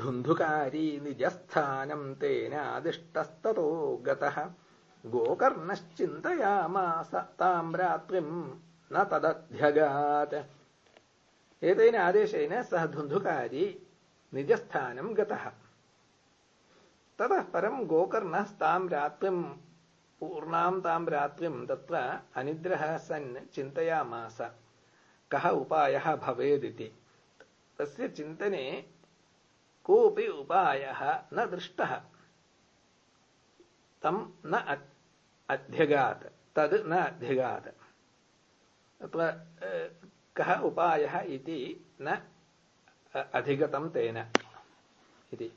धुन्धुकारी निजस्थानम् ताम् रात्रिम् न तदध्यगात्। एतेन आदेशेन सः धुन्धुकारी निजस्थानम् गतः। ततः परम् गोकर्णः ताम् रात्रिम् पूर्णाम् ताम् रात्रिम् तत्र अनिद्रः सन् चिन्तयामास। कः उपायः भवेदिति? तस्य चिन्तने कोऽपि उपायः न दृष्टः। तम् न अध्यगात्, तद् न अध्यगात्। तत्र कः उपायः इति न अधिगतं तेन इति।